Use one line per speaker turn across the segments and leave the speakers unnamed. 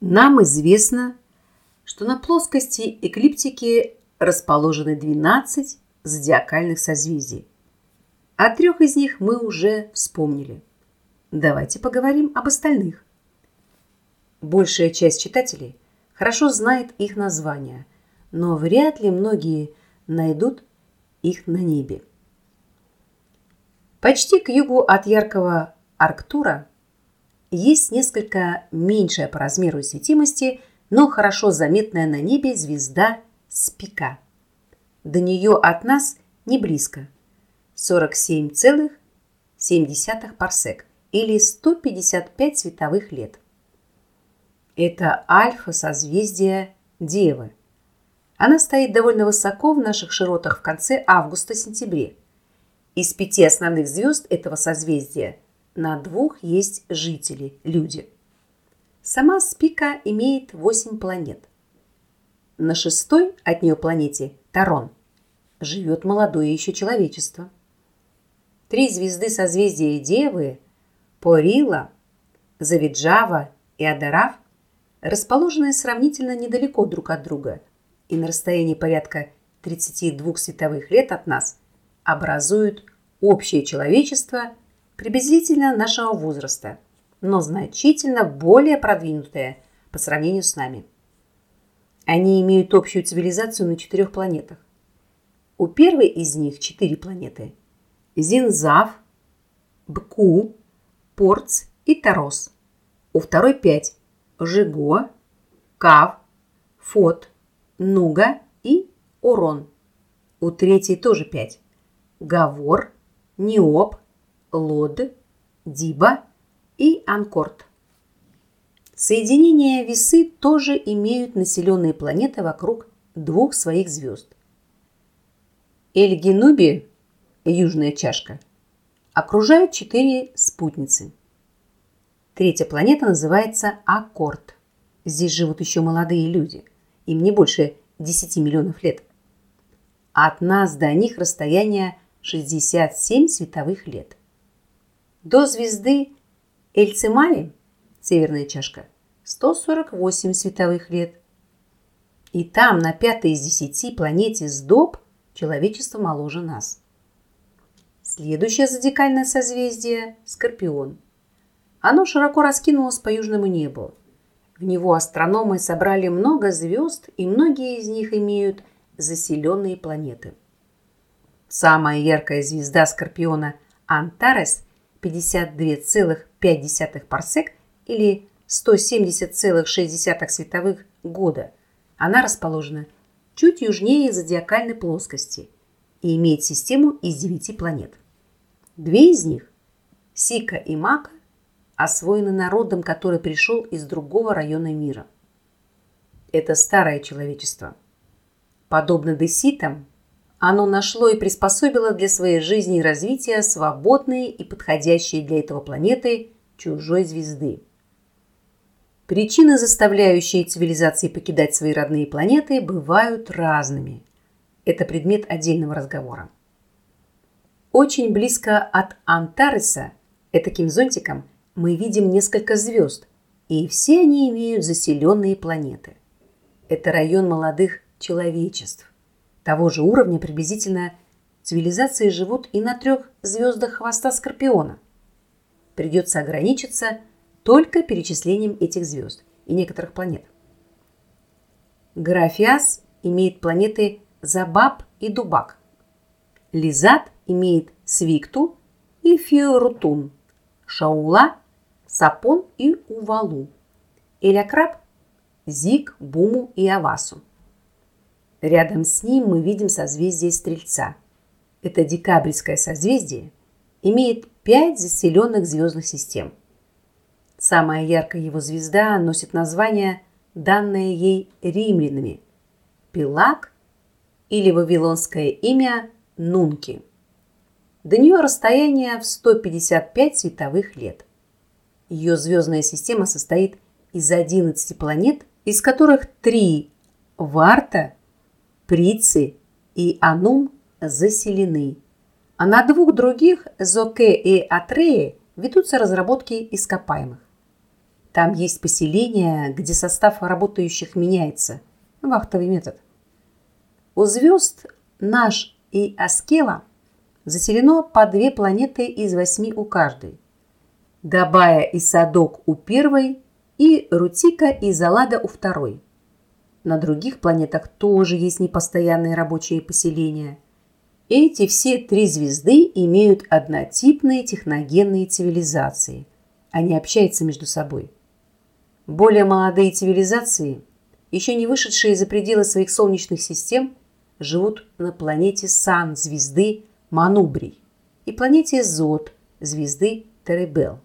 Нам известно, что на плоскости эклиптики расположены 12 зодиакальных созвездий. О трех из них мы уже вспомнили. Давайте поговорим об остальных. Большая часть читателей хорошо знает их названия, но вряд ли многие найдут их на небе. Почти к югу от яркого Арктура есть несколько меньшая по размеру и светимости, но хорошо заметная на небе звезда Спика. До нее от нас не близко. 47,7 парсек или 155 световых лет. Это альфа-созвездие Девы. Она стоит довольно высоко в наших широтах в конце августа-сентябре. Из пяти основных звезд этого созвездия на двух есть жители, люди. Сама Спика имеет восемь планет. На шестой от нее планете, Тарон, живет молодое еще человечество. Три звезды созвездия Девы, Порила, Завиджава и Адараф, расположенные сравнительно недалеко друг от друга и на расстоянии порядка 32 световых лет от нас, образуют общее человечество приблизительно нашего возраста, но значительно более продвинутое по сравнению с нами. Они имеют общую цивилизацию на четырех планетах. У первой из них четыре планеты – Зинзав, Бку, Порц и Тарос. У второй пять – Жиго, Кав, Фот, Нуга и Урон. У третьей тоже пять – Гавор, Неоп, Лод, Диба и Анкорт. Соединения весы тоже имеют населенные планеты вокруг двух своих звезд. Эльгинуби южная чашка, окружают четыре спутницы. Третья планета называется Аккорд. Здесь живут еще молодые люди. Им не больше 10 миллионов лет. От нас до них расстояние 67 световых лет. До звезды Эльцемали, северная чашка, 148 световых лет. И там, на пятой из десяти планете Сдоб, человечество моложе нас. Следующее зодиакальное созвездие – Скорпион. Оно широко раскинулось по южному небу. В него астрономы собрали много звезд, и многие из них имеют заселенные планеты. Самая яркая звезда Скорпиона – Антарес, 52,5 парсек или 170,6 световых года. Она расположена чуть южнее зодиакальной плоскости и имеет систему из 9 планет. Две из них, Сика и Мака, освоены народом, который пришел из другого района мира. Это старое человечество. Подобно деситам, оно нашло и приспособило для своей жизни и развития свободные и подходящие для этого планеты чужой звезды. Причины, заставляющие цивилизации покидать свои родные планеты, бывают разными. Это предмет отдельного разговора. Очень близко от Антареса, таким зонтиком, мы видим несколько звезд, и все они имеют заселенные планеты. Это район молодых человечеств. Того же уровня приблизительно цивилизации живут и на трех звездах хвоста Скорпиона. Придется ограничиться только перечислением этих звезд и некоторых планет. Графиас имеет планеты Забаб и Дубак. Лизат имеет свикту и фиорутун, шаула, сапон и увалу, элякраб, зиг, буму и авасу. Рядом с ним мы видим созвездие Стрельца. Это декабрьское созвездие имеет пять заселенных звездных систем. Самая яркая его звезда носит название, данное ей римлянами – Пилак или вавилонское имя Нунки. До нее расстояние в 155 световых лет. Ее звездная система состоит из 11 планет, из которых три Варта, Прицы и Анум заселены. А на двух других, Зоке и Атреи, ведутся разработки ископаемых. Там есть поселения, где состав работающих меняется. Вахтовый метод. У звезд наш и Аскела заселено по две планеты из восьми у каждой. Габая и Садок у первой и Рутика и Залада у второй. На других планетах тоже есть непостоянные рабочие поселения. Эти все три звезды имеют однотипные техногенные цивилизации. Они общаются между собой. Более молодые цивилизации, еще не вышедшие за пределы своих солнечных систем, живут на планете Сан звезды Манубрий и планете Зод звезды Теребел.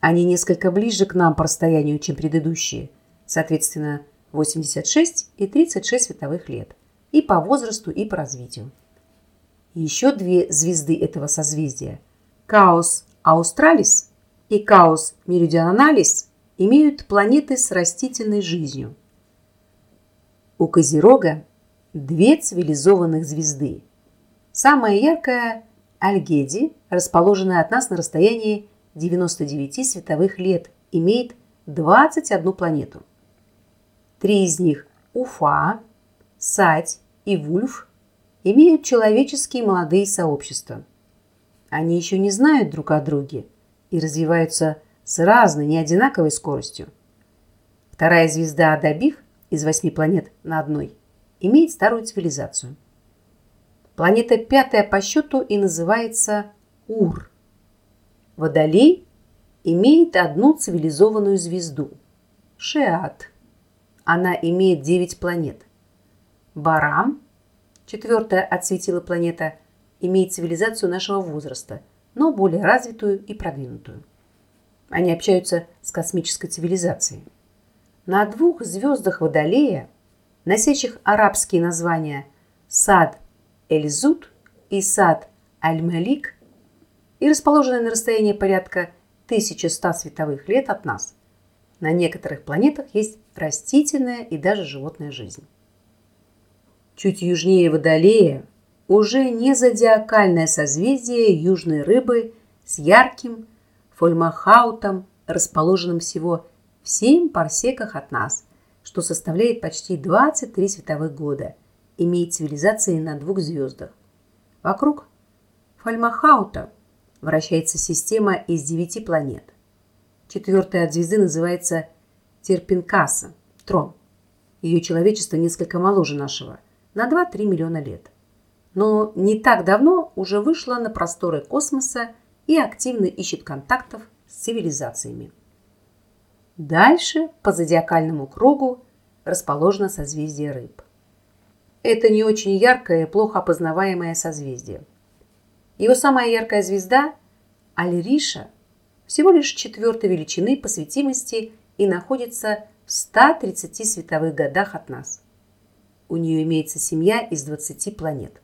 Они несколько ближе к нам по расстоянию, чем предыдущие, соответственно, 86 и 36 световых лет, и по возрасту, и по развитию. Еще две звезды этого созвездия – Каос Аустралис и Каос Меридионалис – имеют планеты с растительной жизнью. У Козерога две цивилизованных звезды. Самая яркая – Альгеди, расположенная от нас на расстоянии 99 световых лет, имеет 21 планету. Три из них – Уфа, Сать и Вульф – имеют человеческие молодые сообщества. Они еще не знают друг о друге и развиваются с разной, неодинаковой скоростью. Вторая звезда Адабих из восьми планет на одной имеет старую цивилизацию. Планета пятая по счету и называется Ур. Водолей имеет одну цивилизованную звезду – Шеат. Она имеет 9 планет. Барам, четвертая от светила планета, имеет цивилизацию нашего возраста, но более развитую и продвинутую. Они общаются с космической цивилизацией. На двух звездах Водолея, носящих арабские названия Сад Эльзут и Сад Аль-Малик, и расположенные на расстоянии порядка 1100 световых лет от нас. На некоторых планетах есть растительная и даже животная жизнь. Чуть южнее Водолея уже не зодиакальное созвездие южной рыбы с ярким фольмахаутом, расположенным всего в 7 парсеках от нас, что составляет почти 23 световых года, имеет цивилизации на двух звездах. Вокруг Фальмахаута вращается система из девяти планет. Четвертая от звезды называется Терпинкаса, Трон. Ее человечество несколько моложе нашего, на 2-3 миллиона лет. Но не так давно уже вышла на просторы космоса и активно ищет контактов с цивилизациями. Дальше по зодиакальному кругу расположено созвездие рыб. Это не очень яркое и плохо опознаваемое созвездие – его самая яркая звезда – Альриша, всего лишь четвертой величины по светимости и находится в 130 световых годах от нас. У нее имеется семья из 20 планет.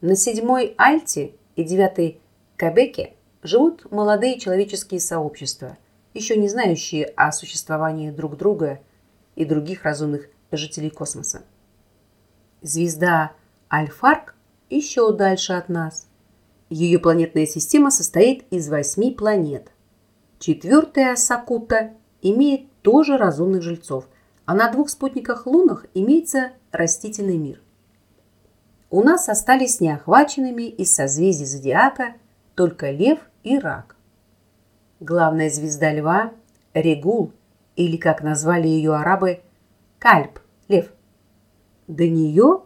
На седьмой Альте и девятой Кабеке живут молодые человеческие сообщества, еще не знающие о существовании друг друга и других разумных жителей космоса. Звезда Альфарк еще дальше от нас. Ее планетная система состоит из восьми планет. Четвертая Сакута имеет тоже разумных жильцов, а на двух спутниках лунах имеется растительный мир. У нас остались неохваченными из созвездий зодиака только Лев и Рак. Главная звезда Льва – Регул, или, как назвали ее арабы, Кальп, Лев. До нее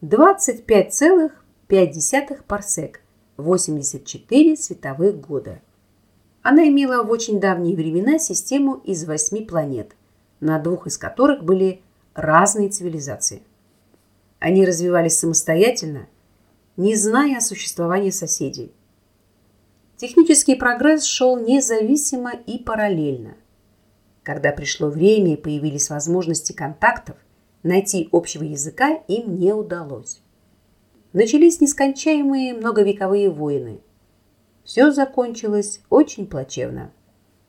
25 целых 0,5 парсек, 84 световых года. Она имела в очень давние времена систему из восьми планет, на двух из которых были разные цивилизации. Они развивались самостоятельно, не зная о существовании соседей. Технический прогресс шел независимо и параллельно. Когда пришло время и появились возможности контактов, найти общего языка им не удалось начались нескончаемые многовековые войны. Все закончилось очень плачевно.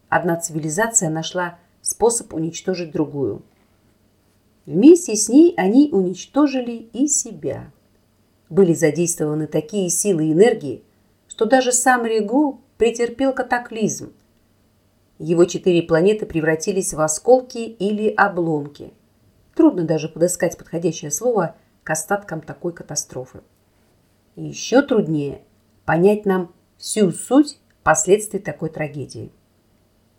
Одна цивилизация нашла способ уничтожить другую. Вместе с ней они уничтожили и себя. Были задействованы такие силы и энергии, что даже сам Регу претерпел катаклизм. Его четыре планеты превратились в осколки или обломки. Трудно даже подыскать подходящее слово к остаткам такой катастрофы. Еще труднее понять нам всю суть последствий такой трагедии.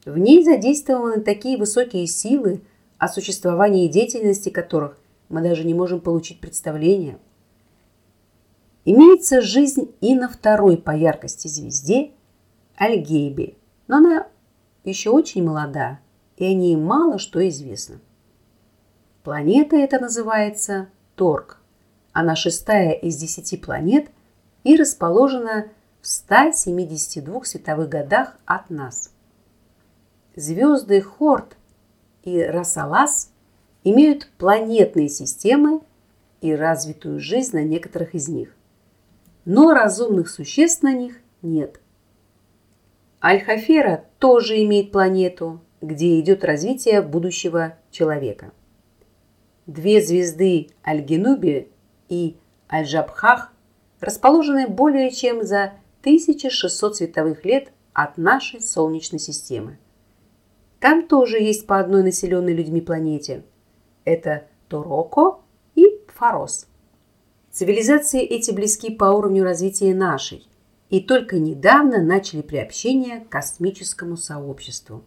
В ней задействованы такие высокие силы, о существовании и деятельности которых мы даже не можем получить представление. Имеется жизнь и на второй по яркости звезде Альгейбе, но она еще очень молода, и о ней мало что известно. Планета эта называется Торг. Она шестая из десяти планет и расположена в 172 световых годах от нас. Звезды Хорт и Расалас имеют планетные системы и развитую жизнь на некоторых из них. Но разумных существ на них нет. Альхафера тоже имеет планету, где идет развитие будущего человека. Две звезды Альгенуби и Альжабхах расположены более чем за 1600 световых лет от нашей Солнечной системы. Там тоже есть по одной населенной людьми планете. Это Тороко и Фарос. Цивилизации эти близки по уровню развития нашей и только недавно начали приобщение к космическому сообществу.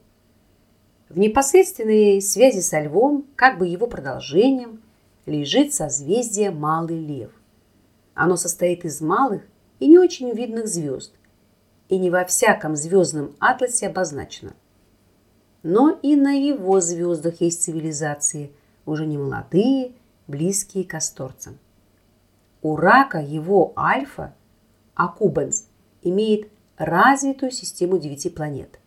В непосредственной связи со Львом, как бы его продолжением, лежит созвездие Малый Лев. Оно состоит из малых и не очень видных звезд, и не во всяком звездном атласе обозначено. Но и на его звездах есть цивилизации, уже не молодые, близкие к асторцам. У рака его альфа, Акубенс, имеет развитую систему девяти планет.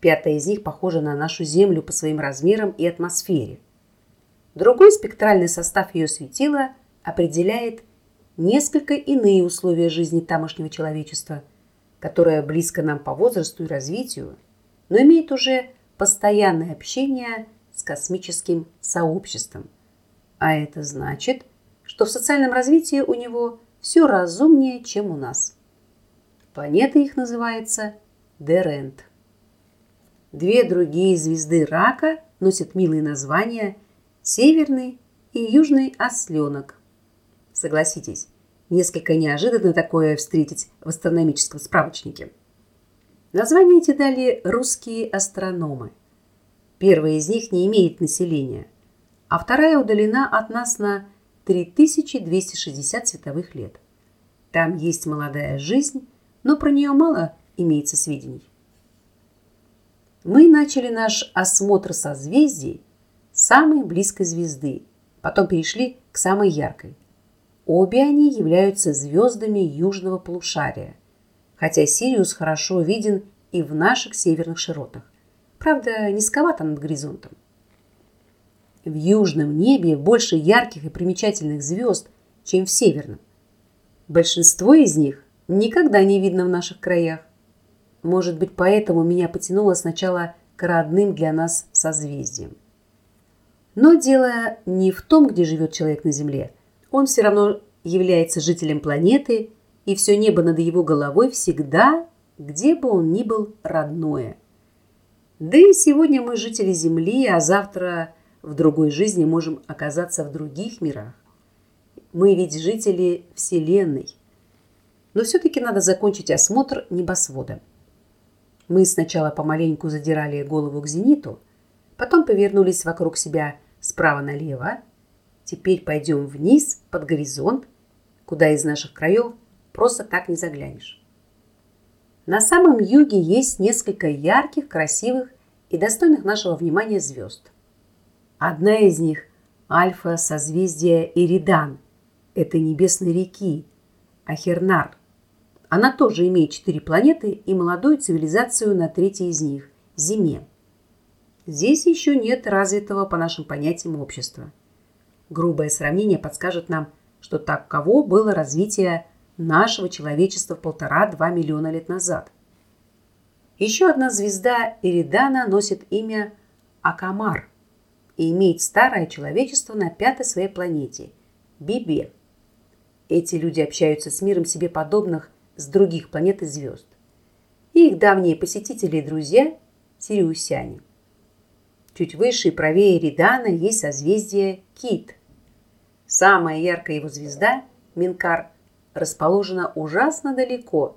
Пятая из них похожа на нашу Землю по своим размерам и атмосфере. Другой спектральный состав ее светила определяет несколько иные условия жизни тамошнего человечества, которое близко нам по возрасту и развитию, но имеет уже постоянное общение с космическим сообществом. А это значит, что в социальном развитии у него все разумнее, чем у нас. Планета их называется Дерент. Две другие звезды рака носят милые названия Северный и Южный Осленок. Согласитесь, несколько неожиданно такое встретить в астрономическом справочнике. Названия эти дали русские астрономы. Первая из них не имеет населения, а вторая удалена от нас на 3260 световых лет. Там есть молодая жизнь, но про нее мало имеется сведений. Мы начали наш осмотр созвездий самой близкой звезды, потом перешли к самой яркой. Обе они являются звездами южного полушария, хотя Сириус хорошо виден и в наших северных широтах. Правда, низковато над горизонтом. В южном небе больше ярких и примечательных звезд, чем в северном. Большинство из них никогда не видно в наших краях. Может быть, поэтому меня потянуло сначала к родным для нас созвездиям. Но дело не в том, где живет человек на Земле. Он все равно является жителем планеты, и все небо над его головой всегда, где бы он ни был, родное. Да и сегодня мы жители Земли, а завтра в другой жизни можем оказаться в других мирах. Мы ведь жители Вселенной. Но все-таки надо закончить осмотр небосвода. Мы сначала помаленьку задирали голову к зениту, потом повернулись вокруг себя справа налево. Теперь пойдем вниз, под горизонт, куда из наших краев просто так не заглянешь. На самом юге есть несколько ярких, красивых и достойных нашего внимания звезд. Одна из них – альфа-созвездие Иридан. Это небесной реки, Ахернар. Она тоже имеет четыре планеты и молодую цивилизацию на третьей из них – Земе. Здесь еще нет развитого по нашим понятиям общества. Грубое сравнение подскажет нам, что таково было развитие нашего человечества полтора-два миллиона лет назад. Еще одна звезда Иридана носит имя Акамар и имеет старое человечество на пятой своей планете – Бибе. Эти люди общаются с миром себе подобных с других планет и звезд. И их давние посетители и друзья Сириусяне. Чуть выше и правее Эридана есть созвездие Кит. Самая яркая его звезда, Минкар, расположена ужасно далеко,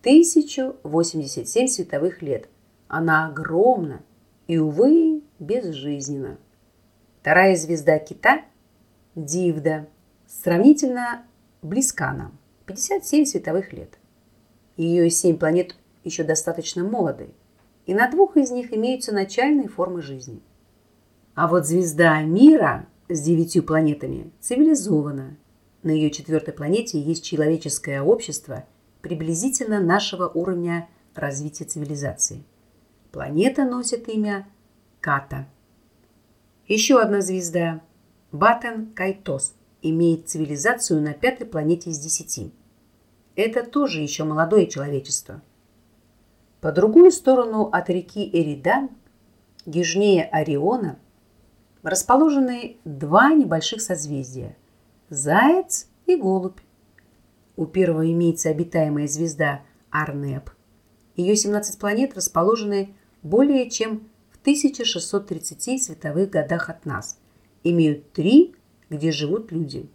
1087 световых лет. Она огромна и, увы, безжизненна. Вторая звезда Кита – Дивда, сравнительно близка нам, 57 световых лет. Ее семь планет еще достаточно молоды, и на двух из них имеются начальные формы жизни. А вот звезда Мира с девятью планетами цивилизована. На ее четвертой планете есть человеческое общество приблизительно нашего уровня развития цивилизации. Планета носит имя Ката. Еще одна звезда, Батен Кайтос, имеет цивилизацию на пятой планете из десяти. Это тоже еще молодое человечество. По другую сторону от реки Эридан, южнее Ориона, расположены два небольших созвездия – Заяц и Голубь. У первого имеется обитаемая звезда Арнеп. Ее 17 планет расположены более чем 1630 световых годах от нас. Имеют три, где живут люди.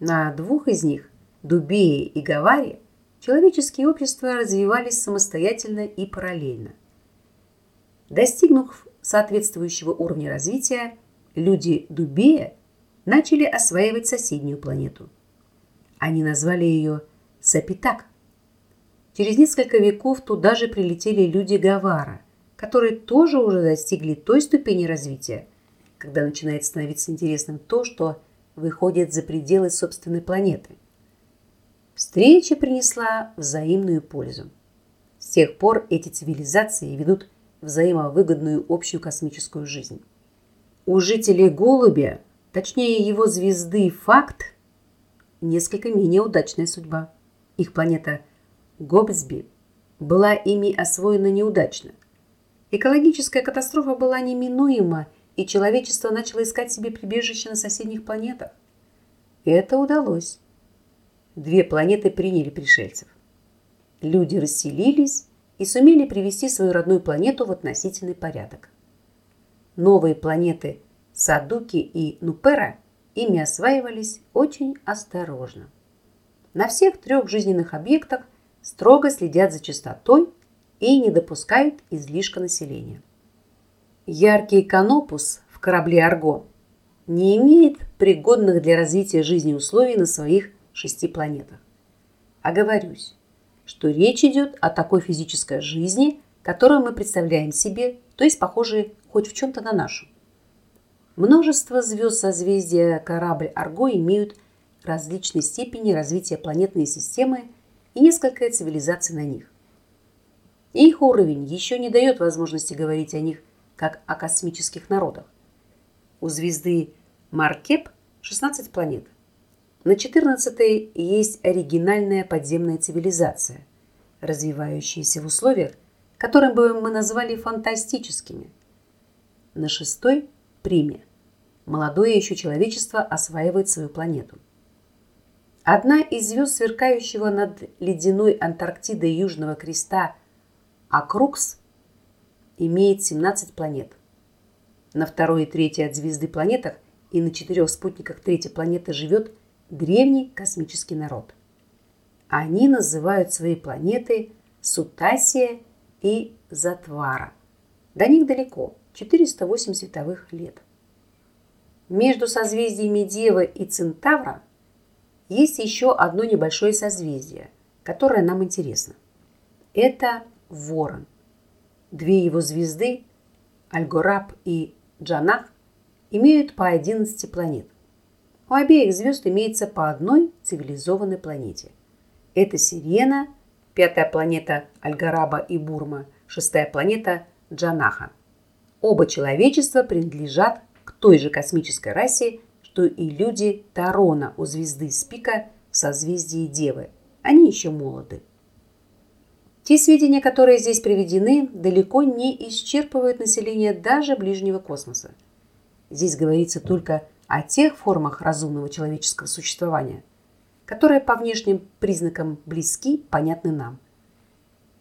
На двух из них, Дубее и Гаваре, человеческие общества развивались самостоятельно и параллельно. Достигнув соответствующего уровня развития, люди Дубея начали осваивать соседнюю планету. Они назвали ее Сапитак. Через несколько веков туда же прилетели люди Гавара, которые тоже уже достигли той ступени развития, когда начинает становиться интересным то, что выходит за пределы собственной планеты. Встреча принесла взаимную пользу. С тех пор эти цивилизации ведут взаимовыгодную общую космическую жизнь. У жителей Голубя, точнее его звезды Факт, несколько менее удачная судьба. Их планета Гобсби была ими освоена неудачно – Экологическая катастрофа была неминуема, и человечество начало искать себе прибежище на соседних планетах. Это удалось. Две планеты приняли пришельцев. Люди расселились и сумели привести свою родную планету в относительный порядок. Новые планеты Садуки и Нупера ими осваивались очень осторожно. На всех трех жизненных объектах строго следят за чистотой и не допускают излишка населения. Яркий канопус в корабле «Арго» не имеет пригодных для развития жизни условий на своих шести планетах. Оговорюсь, что речь идет о такой физической жизни, которую мы представляем себе, то есть похожей хоть в чем-то на нашу. Множество звезд созвездия корабль «Арго» имеют различной степени развития планетной системы и несколько цивилизаций на них. Их уровень еще не дает возможности говорить о них как о космических народах. У звезды Маркеп 16 планет. На 14-й есть оригинальная подземная цивилизация, развивающаяся в условиях, которые бы мы назвали фантастическими. На шестой – Приме. Молодое еще человечество осваивает свою планету. Одна из звезд, сверкающего над ледяной Антарктидой Южного Креста – а Крукс имеет 17 планет. На второй и третьей от звезды планетах и на четырех спутниках третьей планеты живет древний космический народ. Они называют свои планеты Сутасия и Затвара. До них далеко, 408 световых лет. Между созвездиями Девы и Центавра есть еще одно небольшое созвездие, которое нам интересно. Это Ворон. Две его звезды, Альгораб и Джанах, имеют по 11 планет. У обеих звезд имеется по одной цивилизованной планете. Это Сирена, пятая планета Альгараба и Бурма, шестая планета Джанаха. Оба человечества принадлежат к той же космической расе, что и люди Тарона у звезды Спика в созвездии Девы. Они еще молоды. Те сведения, которые здесь приведены, далеко не исчерпывают население даже ближнего космоса. Здесь говорится только о тех формах разумного человеческого существования, которые по внешним признакам близки, понятны нам.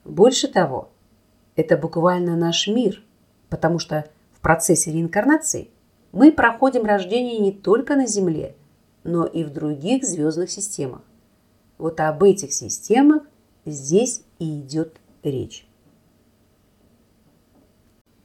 Больше того, это буквально наш мир, потому что в процессе реинкарнации мы проходим рождение не только на Земле, но и в других звездных системах. Вот об этих системах здесь и идет речь.